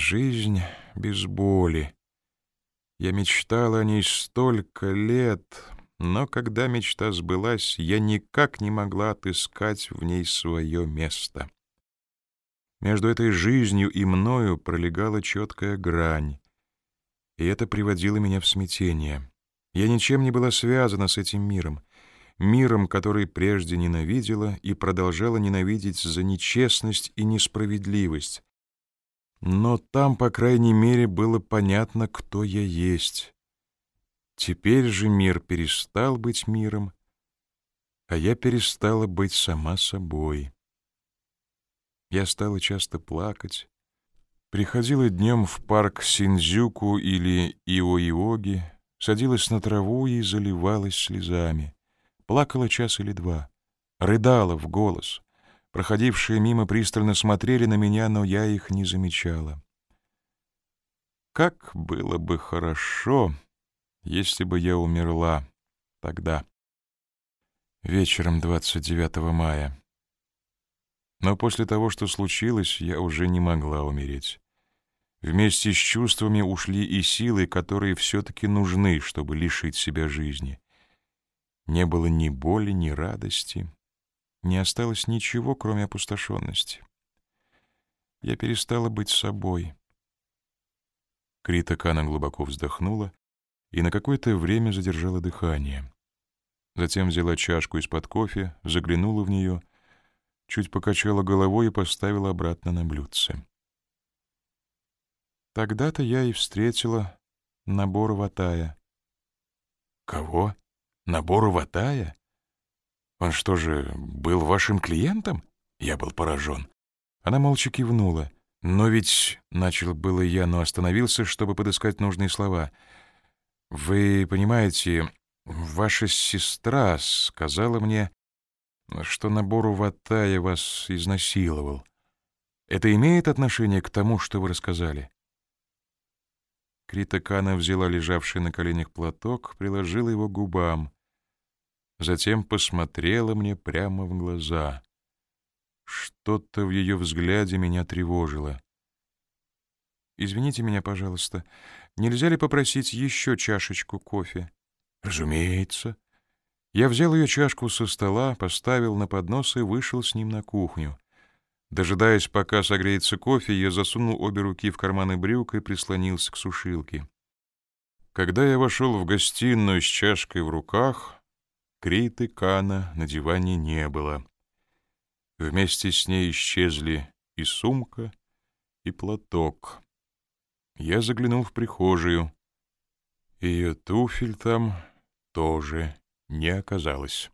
Жизнь без боли. Я мечтал о ней столько лет, но когда мечта сбылась, я никак не могла отыскать в ней свое место. Между этой жизнью и мною пролегала четкая грань, и это приводило меня в смятение. Я ничем не была связана с этим миром, миром, который прежде ненавидела и продолжала ненавидеть за нечестность и несправедливость, но там, по крайней мере, было понятно, кто я есть. Теперь же мир перестал быть миром, а я перестала быть сама собой. Я стала часто плакать, приходила днем в парк Синдзюку или Иоиоги, садилась на траву и заливалась слезами, плакала час или два, рыдала в голос — Проходившие мимо пристально смотрели на меня, но я их не замечала. Как было бы хорошо, если бы я умерла тогда, вечером 29 мая. Но после того, что случилось, я уже не могла умереть. Вместе с чувствами ушли и силы, которые все-таки нужны, чтобы лишить себя жизни. Не было ни боли, ни радости, не осталось ничего, кроме опустошенности. Я перестала быть собой. Крита Кана глубоко вздохнула и на какое-то время задержала дыхание. Затем взяла чашку из-под кофе, заглянула в нее, чуть покачала головой и поставила обратно на блюдце. Тогда-то я и встретила набор ватая. «Кого? Набор ватая?» Он что же, был вашим клиентом? Я был поражен. Она молча кивнула. Но ведь, — начал было я, но остановился, чтобы подыскать нужные слова. Вы понимаете, ваша сестра сказала мне, что набору Ватая вас изнасиловал. Это имеет отношение к тому, что вы рассказали? Крита Кана взяла лежавший на коленях платок, приложила его к губам затем посмотрела мне прямо в глаза. Что-то в ее взгляде меня тревожило. «Извините меня, пожалуйста, нельзя ли попросить еще чашечку кофе?» «Разумеется». Я взял ее чашку со стола, поставил на поднос и вышел с ним на кухню. Дожидаясь, пока согреется кофе, я засунул обе руки в карманы брюк и прислонился к сушилке. Когда я вошел в гостиную с чашкой в руках, Криты Кана на диване не было. Вместе с ней исчезли и сумка, и платок. Я заглянул в прихожую. Ее туфель там тоже не оказалось.